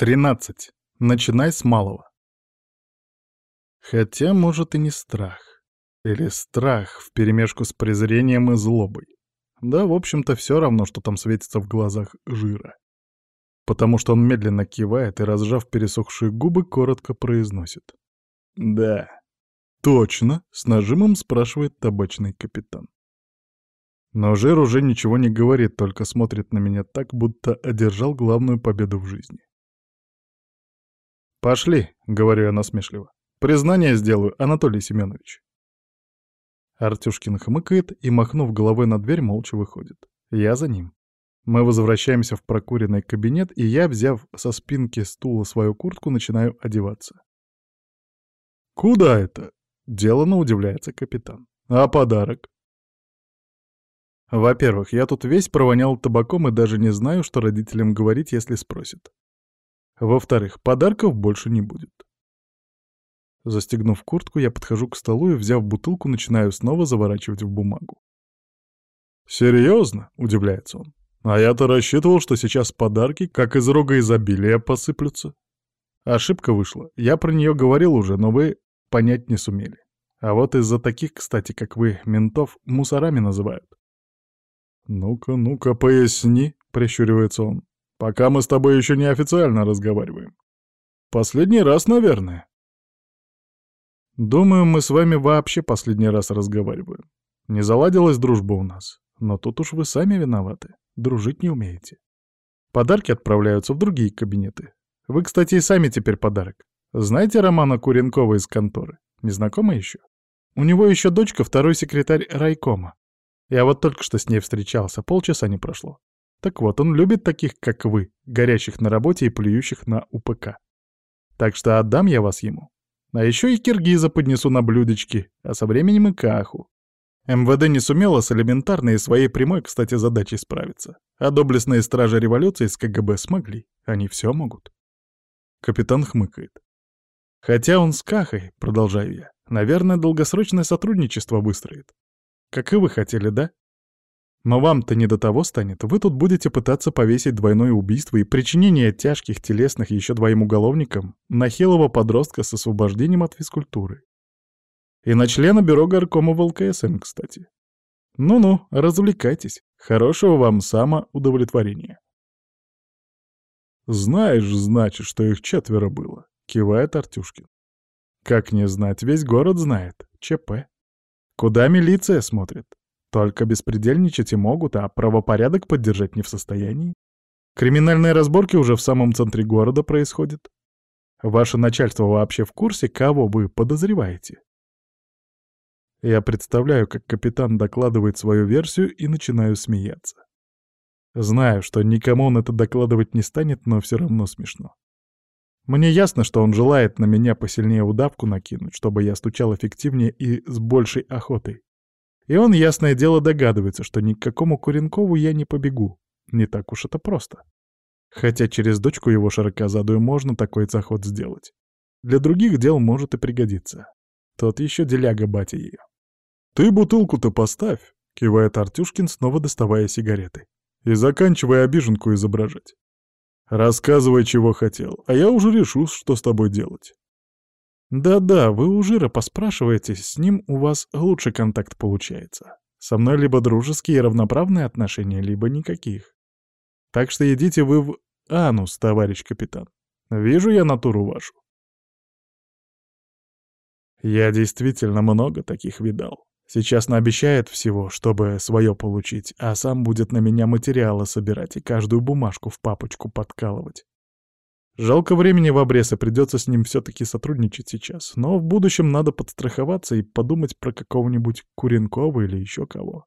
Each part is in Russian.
13. Начинай с малого. Хотя, может, и не страх. Или страх вперемешку с презрением и злобой. Да, в общем-то, все равно, что там светится в глазах жира. Потому что он медленно кивает и, разжав пересохшие губы, коротко произносит. «Да, точно», — с нажимом спрашивает табачный капитан. Но жир уже ничего не говорит, только смотрит на меня так, будто одержал главную победу в жизни. «Пошли», — говорю я насмешливо. «Признание сделаю, Анатолий Семенович». Артюшкин хмыкает и, махнув головой на дверь, молча выходит. Я за ним. Мы возвращаемся в прокуренный кабинет, и я, взяв со спинки стула свою куртку, начинаю одеваться. «Куда это?» — делано удивляется капитан. «А подарок?» Во-первых, я тут весь провонял табаком и даже не знаю, что родителям говорить, если спросят. Во-вторых, подарков больше не будет. Застегнув куртку, я подхожу к столу и, взяв бутылку, начинаю снова заворачивать в бумагу. «Серьезно?» — удивляется он. «А я-то рассчитывал, что сейчас подарки, как из рога изобилия, посыплются». Ошибка вышла. Я про нее говорил уже, но вы понять не сумели. А вот из-за таких, кстати, как вы, ментов, мусорами называют. «Ну-ка, ну-ка, поясни», — прищуривается он. Пока мы с тобой еще не официально разговариваем. Последний раз, наверное. Думаю, мы с вами вообще последний раз разговариваем. Не заладилась дружба у нас. Но тут уж вы сами виноваты. Дружить не умеете. Подарки отправляются в другие кабинеты. Вы, кстати, и сами теперь подарок. Знаете Романа Куренкова из конторы? Не знакомы еще? У него еще дочка второй секретарь райкома. Я вот только что с ней встречался, полчаса не прошло. Так вот, он любит таких, как вы, горящих на работе и плюющих на УПК. Так что отдам я вас ему. А еще и киргиза поднесу на блюдечки, а со временем и каху. МВД не сумела с элементарной и своей прямой, кстати, задачей справиться. А доблестные стражи революции с КГБ смогли. Они все могут. Капитан хмыкает. Хотя он с Кахой, продолжаю я, наверное, долгосрочное сотрудничество выстроит. Как и вы хотели, да? Но вам-то не до того станет. Вы тут будете пытаться повесить двойное убийство и причинение тяжких телесных еще двоим уголовникам на хилого подростка с освобождением от физкультуры. И на члена бюро горкома в ЛКСМ, кстати. Ну-ну, развлекайтесь. Хорошего вам самоудовлетворения. «Знаешь, значит, что их четверо было», — кивает Артюшкин. «Как не знать, весь город знает. ЧП. Куда милиция смотрит? Только беспредельничать и могут, а правопорядок поддержать не в состоянии. Криминальные разборки уже в самом центре города происходят. Ваше начальство вообще в курсе, кого вы подозреваете? Я представляю, как капитан докладывает свою версию и начинаю смеяться. Знаю, что никому он это докладывать не станет, но все равно смешно. Мне ясно, что он желает на меня посильнее удавку накинуть, чтобы я стучал эффективнее и с большей охотой. И он, ясное дело, догадывается, что ни к какому Куренкову я не побегу. Не так уж это просто. Хотя через дочку его широкозадую можно такой заход сделать. Для других дел может и пригодиться. Тот еще деляга батя ее. «Ты бутылку-то поставь», — кивает Артюшкин, снова доставая сигареты. «И заканчивай обиженку изображать. Рассказывай, чего хотел, а я уже решу, что с тобой делать. Да-да, вы у Жира поспрашиваете, с ним у вас лучше контакт получается. Со мной либо дружеские и равноправные отношения, либо никаких. Так что идите вы в анус, товарищ капитан. Вижу я натуру вашу. Я действительно много таких видал. Сейчас наобещает всего, чтобы свое получить, а сам будет на меня материалы собирать и каждую бумажку в папочку подкалывать. Жалко времени в обрез, и придется с ним все-таки сотрудничать сейчас. Но в будущем надо подстраховаться и подумать про какого-нибудь Куренкова или еще кого.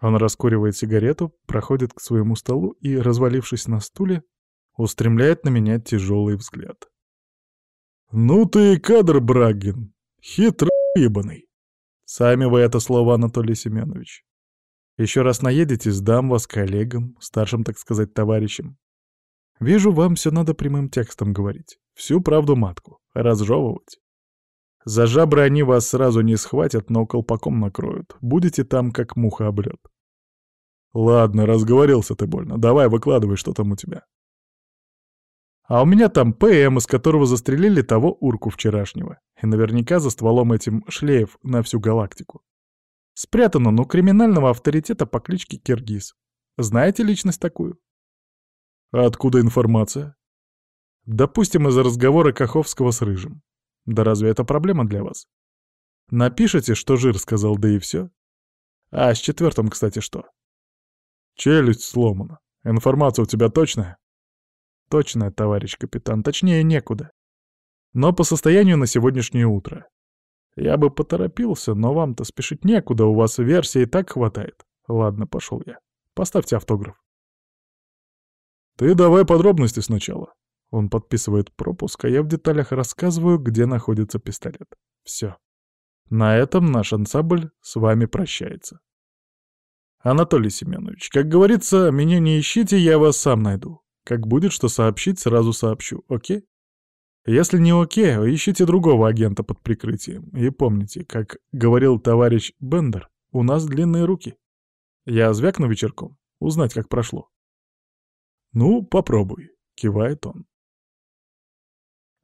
Он раскуривает сигарету, проходит к своему столу и, развалившись на стуле, устремляет на меня тяжелый взгляд. «Ну ты и кадр, Брагин! Хитро ебаный!» Сами вы это слово, Анатолий Семенович. Еще раз наедете, сдам вас коллегам, старшим, так сказать, товарищам. Вижу, вам все надо прямым текстом говорить. Всю правду матку. Разжевывать. За жабры они вас сразу не схватят, но колпаком накроют. Будете там, как муха облет. Ладно, разговорился ты больно. Давай, выкладывай, что там у тебя. А у меня там ПМ, из которого застрелили того урку вчерашнего. И наверняка за стволом этим шлеев на всю галактику. Спрятан он у криминального авторитета по кличке Киргиз. Знаете личность такую? А откуда информация? Допустим, из-за разговора Каховского с Рыжим. Да разве это проблема для вас? Напишите, что жир сказал, да и все. А с четвертым, кстати, что? Челюсть сломана. Информация у тебя точная? Точная, товарищ капитан, точнее некуда. Но по состоянию на сегодняшнее утро. Я бы поторопился, но вам-то спешить некуда, у вас версии и так хватает. Ладно, пошел я. Поставьте автограф. Ты давай подробности сначала. Он подписывает пропуск, а я в деталях рассказываю, где находится пистолет. Все. На этом наш ансамбль с вами прощается. Анатолий Семенович, как говорится, меня не ищите, я вас сам найду. Как будет что сообщить, сразу сообщу, окей? Если не окей, ищите другого агента под прикрытием. И помните, как говорил товарищ Бендер, у нас длинные руки. Я звякну вечерком, узнать, как прошло. «Ну, попробуй», — кивает он.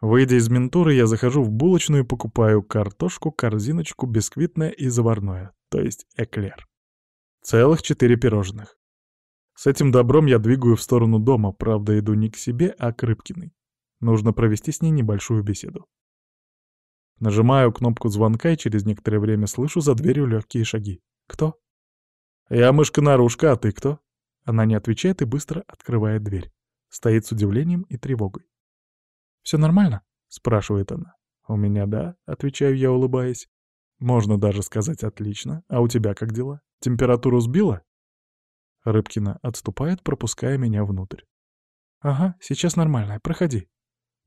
Выйдя из ментуры, я захожу в булочную и покупаю картошку, корзиночку, бисквитное и заварное, то есть эклер. Целых четыре пирожных. С этим добром я двигаю в сторону дома, правда, иду не к себе, а к Рыбкиной. Нужно провести с ней небольшую беседу. Нажимаю кнопку звонка и через некоторое время слышу за дверью легкие шаги. «Кто?» «Я мышка-нарушка, а ты кто?» Она не отвечает и быстро открывает дверь. Стоит с удивлением и тревогой. «Все нормально?» — спрашивает она. «У меня да», — отвечаю я, улыбаясь. «Можно даже сказать отлично. А у тебя как дела? Температуру сбила?» Рыбкина отступает, пропуская меня внутрь. «Ага, сейчас нормально. Проходи».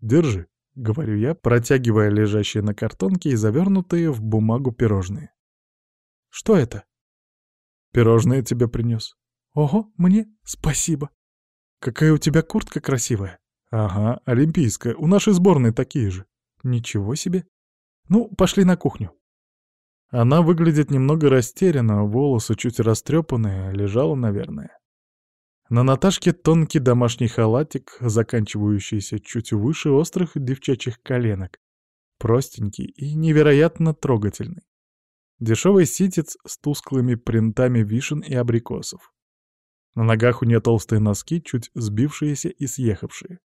«Держи», — говорю я, протягивая лежащие на картонке и завернутые в бумагу пирожные. «Что это?» «Пирожные тебе принес». «Ого, мне? Спасибо. Какая у тебя куртка красивая». «Ага, олимпийская. У нашей сборной такие же». «Ничего себе. Ну, пошли на кухню». Она выглядит немного растерянно, волосы чуть растрепанные, лежала, наверное. На Наташке тонкий домашний халатик, заканчивающийся чуть выше острых девчачьих коленок. Простенький и невероятно трогательный. Дешевый ситец с тусклыми принтами вишен и абрикосов. На ногах у нее толстые носки, чуть сбившиеся и съехавшие.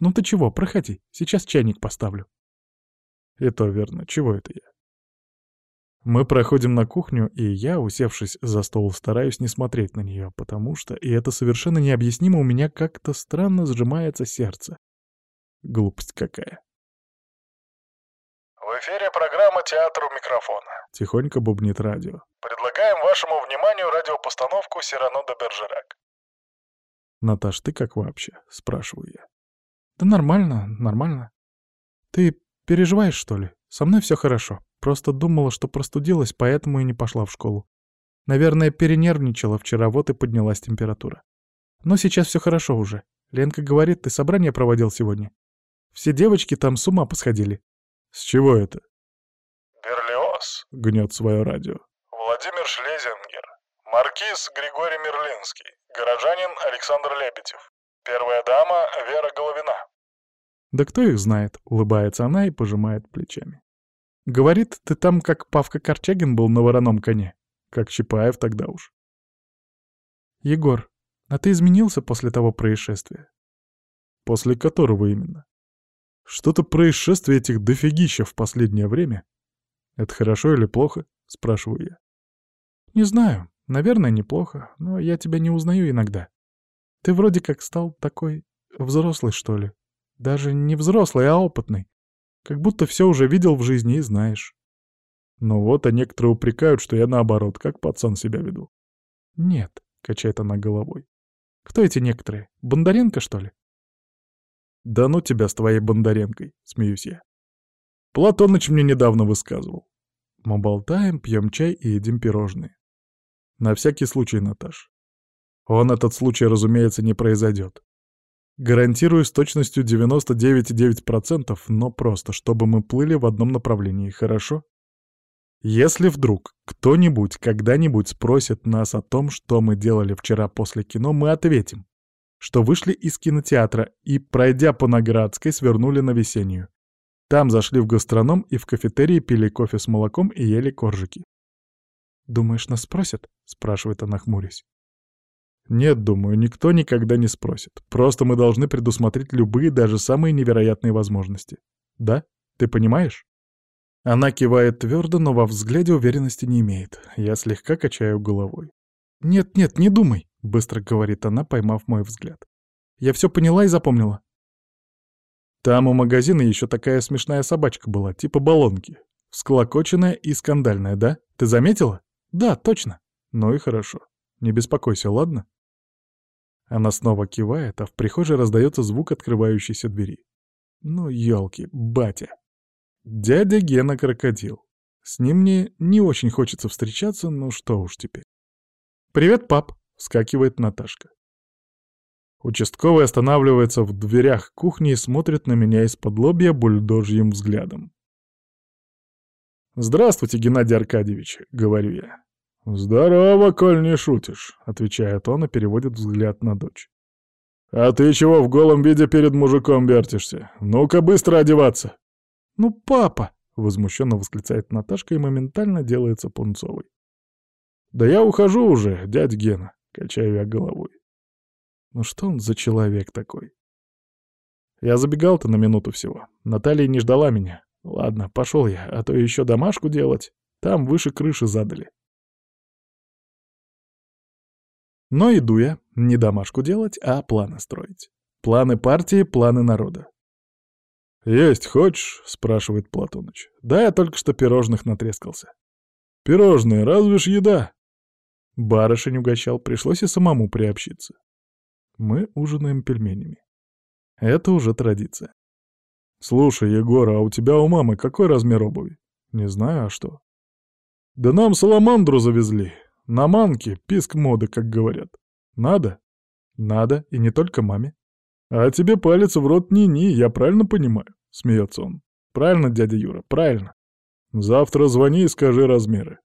«Ну ты чего, проходи, сейчас чайник поставлю». И то верно, чего это я? Мы проходим на кухню, и я, усевшись за стол, стараюсь не смотреть на нее, потому что, и это совершенно необъяснимо, у меня как-то странно сжимается сердце. Глупость какая. В эфире программа «Театр у микрофона». Тихонько бубнит радио. Предлагаем вашему вниманию радиопостановку «Сирано де Бержерак». «Наташ, ты как вообще?» — спрашиваю я. Да нормально, нормально. Ты переживаешь, что ли? Со мной все хорошо. Просто думала, что простудилась, поэтому и не пошла в школу. Наверное, перенервничала вчера, вот и поднялась температура. Но сейчас все хорошо уже. Ленка говорит, ты собрание проводил сегодня. Все девочки там с ума посходили. С чего это? Берлиоз. Гнет свое радио. Владимир Шлезингер. Маркиз Григорий Мерлинский. Горожанин Александр Лебедев. Первая дама Вера Головина. Да кто их знает, улыбается она и пожимает плечами. Говорит, ты там как Павка Корчагин был на вороном коне. Как Чапаев тогда уж. Егор, а ты изменился после того происшествия? После которого именно? Что-то происшествие этих дофигища в последнее время. Это хорошо или плохо? Спрашиваю я. Не знаю. Наверное, неплохо, но я тебя не узнаю иногда. Ты вроде как стал такой взрослый, что ли. Даже не взрослый, а опытный. Как будто все уже видел в жизни и знаешь. Ну вот, а некоторые упрекают, что я наоборот, как пацан себя веду. Нет, качает она головой. Кто эти некоторые? Бондаренко, что ли? Да ну тебя с твоей Бондаренкой, смеюсь я. Платоныч мне недавно высказывал. Мы болтаем, пьем чай и едим пирожные. На всякий случай, Наташ. Он этот случай, разумеется, не произойдет. Гарантирую с точностью 99,9%, но просто, чтобы мы плыли в одном направлении, хорошо? Если вдруг кто-нибудь когда-нибудь спросит нас о том, что мы делали вчера после кино, мы ответим. Что вышли из кинотеатра и, пройдя по Наградской, свернули на Весеннюю. Там зашли в гастроном и в кафетерии пили кофе с молоком и ели коржики. «Думаешь, нас спросят?» — спрашивает она, хмурясь. «Нет, думаю, никто никогда не спросит. Просто мы должны предусмотреть любые, даже самые невероятные возможности. Да? Ты понимаешь?» Она кивает твердо, но во взгляде уверенности не имеет. Я слегка качаю головой. «Нет-нет, не думай», — быстро говорит она, поймав мой взгляд. «Я все поняла и запомнила». Там у магазина еще такая смешная собачка была, типа баллонки. Всклокоченная и скандальная, да? Ты заметила? Да, точно. Ну и хорошо. Не беспокойся, ладно? Она снова кивает, а в прихожей раздается звук открывающейся двери. Ну, елки, батя. Дядя Гена крокодил. С ним мне не очень хочется встречаться, но что уж теперь. «Привет, пап!» — вскакивает Наташка. Участковый останавливается в дверях кухни и смотрит на меня из-под лобья бульдожьим взглядом. «Здравствуйте, Геннадий Аркадьевич», — говорю я. «Здорово, коль не шутишь», — отвечает он и переводит взгляд на дочь. «А ты чего в голом виде перед мужиком вертишься? Ну-ка быстро одеваться!» «Ну, папа!» — возмущенно восклицает Наташка и моментально делается пунцовой. «Да я ухожу уже, дядь Гена», — качаю я головой. Ну что он за человек такой? Я забегал-то на минуту всего. Наталья не ждала меня. Ладно, пошел я, а то еще домашку делать. Там выше крыши задали. Но иду я не домашку делать, а планы строить. Планы партии, планы народа. «Есть хочешь?» — спрашивает Платоныч. «Да, я только что пирожных натрескался». «Пирожные, разве ж еда?» Барышень угощал, пришлось и самому приобщиться. Мы ужинаем пельменями. Это уже традиция. «Слушай, Егор, а у тебя у мамы какой размер обуви?» «Не знаю, а что?» «Да нам саламандру завезли. На манке, писк моды, как говорят. Надо?» «Надо, и не только маме». «А тебе палец в рот ни-ни, я правильно понимаю?» — смеется он. «Правильно, дядя Юра, правильно. Завтра звони и скажи размеры».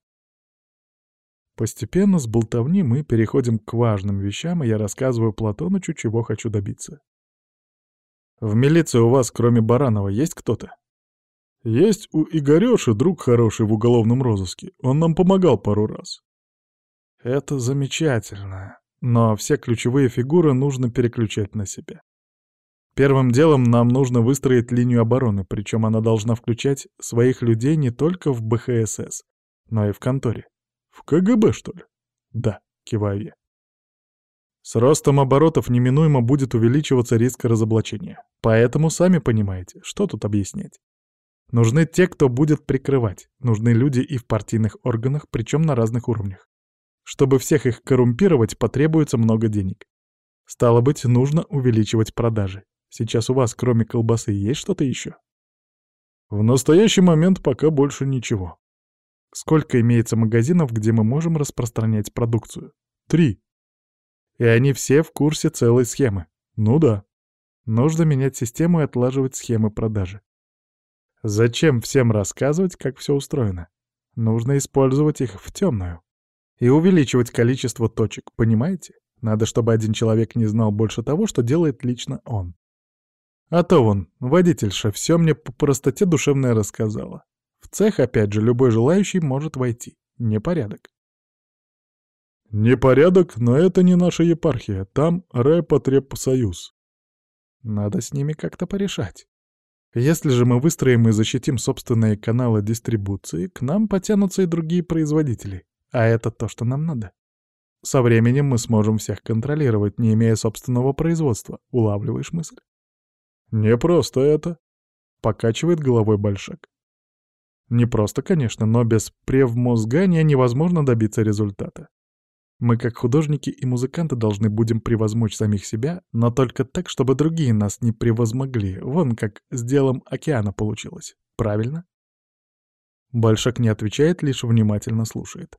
Постепенно с болтовни мы переходим к важным вещам, и я рассказываю Платонычу, чего хочу добиться. «В милиции у вас, кроме Баранова, есть кто-то?» «Есть у Игорёши друг хороший в уголовном розыске. Он нам помогал пару раз». «Это замечательно. Но все ключевые фигуры нужно переключать на себя. Первым делом нам нужно выстроить линию обороны, причем она должна включать своих людей не только в БХСС, но и в конторе. В КГБ, что ли? Да, киваю я. С ростом оборотов неминуемо будет увеличиваться риск разоблачения. Поэтому сами понимаете, что тут объяснять. Нужны те, кто будет прикрывать. Нужны люди и в партийных органах, причем на разных уровнях. Чтобы всех их коррумпировать, потребуется много денег. Стало быть, нужно увеличивать продажи. Сейчас у вас, кроме колбасы, есть что-то еще? В настоящий момент пока больше ничего. Сколько имеется магазинов, где мы можем распространять продукцию? Три. И они все в курсе целой схемы. Ну да. Нужно менять систему и отлаживать схемы продажи. Зачем всем рассказывать, как все устроено? Нужно использовать их в темную. И увеличивать количество точек, понимаете? Надо, чтобы один человек не знал больше того, что делает лично он. А то вон, водительша все мне по простоте душевная рассказала. Цех, опять же, любой желающий может войти. Непорядок. Непорядок, но это не наша епархия. Там рэпотребсоюз. Надо с ними как-то порешать. Если же мы выстроим и защитим собственные каналы дистрибуции, к нам потянутся и другие производители. А это то, что нам надо. Со временем мы сможем всех контролировать, не имея собственного производства. Улавливаешь мысль? Не просто это. Покачивает головой Большак. Не просто, конечно, но без превмозгания невозможно добиться результата. Мы, как художники и музыканты, должны будем превозмочь самих себя, но только так, чтобы другие нас не превозмогли. Вон как с делом океана получилось. Правильно? Большак не отвечает, лишь внимательно слушает.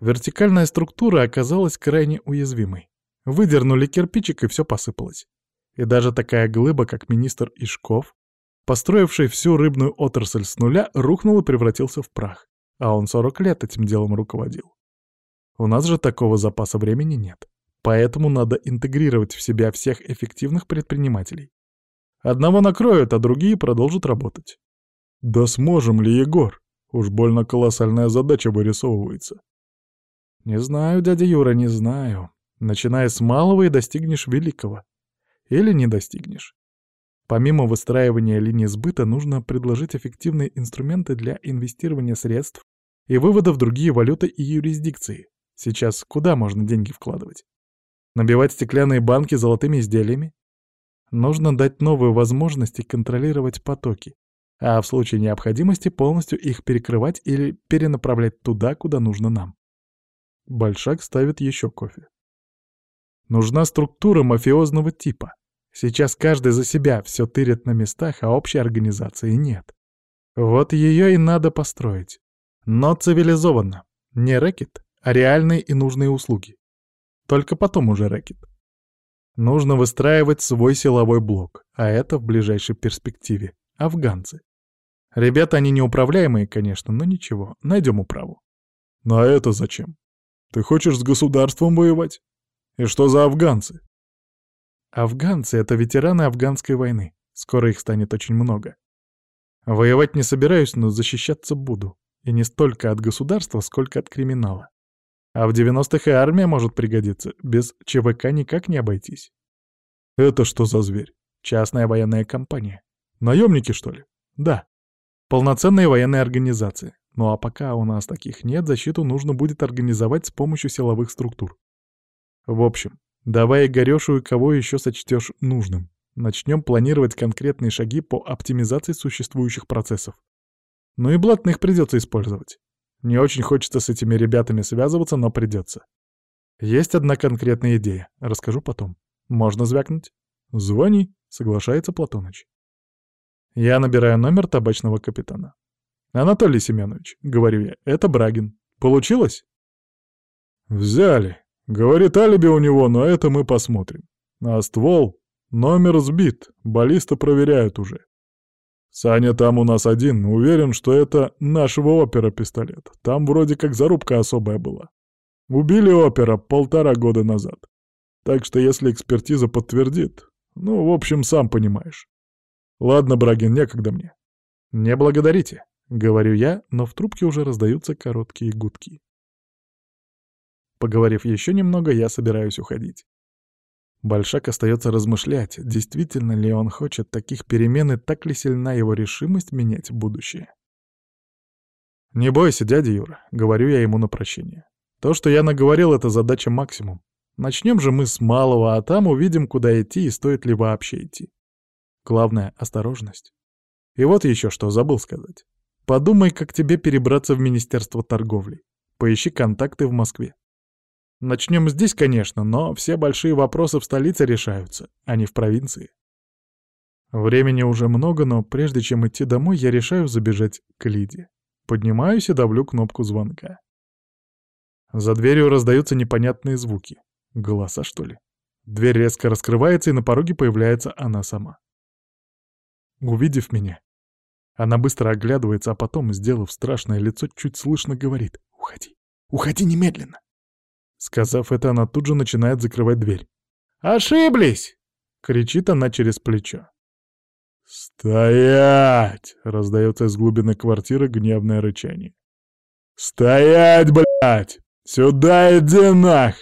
Вертикальная структура оказалась крайне уязвимой. Выдернули кирпичик, и все посыпалось. И даже такая глыба, как министр Ишков, построивший всю рыбную отрасль с нуля, рухнул и превратился в прах. А он 40 лет этим делом руководил. У нас же такого запаса времени нет. Поэтому надо интегрировать в себя всех эффективных предпринимателей. Одного накроют, а другие продолжат работать. Да сможем ли, Егор? Уж больно колоссальная задача вырисовывается. Не знаю, дядя Юра, не знаю. Начиная с малого и достигнешь великого. Или не достигнешь. Помимо выстраивания линии сбыта, нужно предложить эффективные инструменты для инвестирования средств и вывода в другие валюты и юрисдикции. Сейчас куда можно деньги вкладывать? Набивать стеклянные банки золотыми изделиями? Нужно дать новые возможности контролировать потоки, а в случае необходимости полностью их перекрывать или перенаправлять туда, куда нужно нам. Большак ставит еще кофе. Нужна структура мафиозного типа. Сейчас каждый за себя все тырит на местах, а общей организации нет. Вот ее и надо построить. Но цивилизованно. Не рэкет, а реальные и нужные услуги. Только потом уже рэкет. Нужно выстраивать свой силовой блок, а это в ближайшей перспективе. Афганцы. Ребята, они неуправляемые, конечно, но ничего, найдем управу. Ну а это зачем? Ты хочешь с государством воевать? И что за афганцы? Афганцы — это ветераны афганской войны. Скоро их станет очень много. Воевать не собираюсь, но защищаться буду. И не столько от государства, сколько от криминала. А в 90-х и армия может пригодиться. Без ЧВК никак не обойтись. Это что за зверь? Частная военная компания. Наемники, что ли? Да. Полноценные военные организации. Ну а пока у нас таких нет, защиту нужно будет организовать с помощью силовых структур. В общем, давай Игорёшу и кого еще сочтешь нужным. Начнем планировать конкретные шаги по оптимизации существующих процессов. Ну и блатных придется использовать. Не очень хочется с этими ребятами связываться, но придется. Есть одна конкретная идея, расскажу потом. Можно звякнуть? Звони, соглашается Платоныч. Я набираю номер табачного капитана. «Анатолий Семенович», — говорю я, — «это Брагин. Получилось?» «Взяли. Говорит, алиби у него, но это мы посмотрим. А ствол? Номер сбит, баллисты проверяют уже. Саня там у нас один, уверен, что это нашего опера пистолет. Там вроде как зарубка особая была. Убили опера полтора года назад. Так что если экспертиза подтвердит, ну, в общем, сам понимаешь. Ладно, Брагин, некогда мне. Не благодарите, говорю я, но в трубке уже раздаются короткие гудки. Поговорив еще немного, я собираюсь уходить. Большак остается размышлять, действительно ли он хочет таких перемен и так ли сильна его решимость менять будущее. «Не бойся, дядя Юра», — говорю я ему на прощение. «То, что я наговорил, — это задача максимум. Начнем же мы с малого, а там увидим, куда идти и стоит ли вообще идти. Главное — осторожность. И вот еще что забыл сказать. Подумай, как тебе перебраться в Министерство торговли. Поищи контакты в Москве. Начнем здесь, конечно, но все большие вопросы в столице решаются, а не в провинции. Времени уже много, но прежде чем идти домой, я решаю забежать к Лиде. Поднимаюсь и давлю кнопку звонка. За дверью раздаются непонятные звуки. Голоса, что ли? Дверь резко раскрывается, и на пороге появляется она сама. Увидев меня, она быстро оглядывается, а потом, сделав страшное лицо, чуть слышно говорит «Уходи, уходи немедленно!» Сказав это, она тут же начинает закрывать дверь. «Ошиблись!» — кричит она через плечо. «Стоять!» — раздается из глубины квартиры гневное рычание. «Стоять, блядь! Сюда иди нах!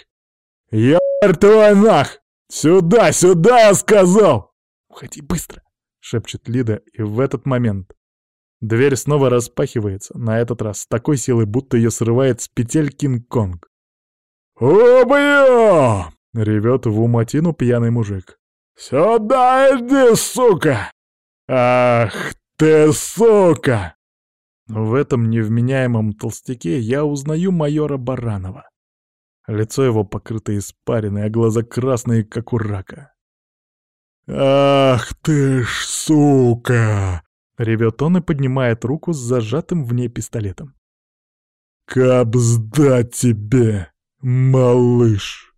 Ёбарь твой нах! Сюда, сюда, я сказал!» «Уходи быстро!» — шепчет Лида, и в этот момент дверь снова распахивается, на этот раз с такой силой, будто ее срывает с петель Кинг-Конг. «Убью!» — ревет в уматину пьяный мужик. «Сюда иди, сука! Ах ты, сука!» В этом невменяемом толстяке я узнаю майора Баранова. Лицо его покрыто испариной, а глаза красные, как у рака. «Ах ты ж, сука!» — ревет он и поднимает руку с зажатым в ней пистолетом. «Кабзда тебе!» Малыш.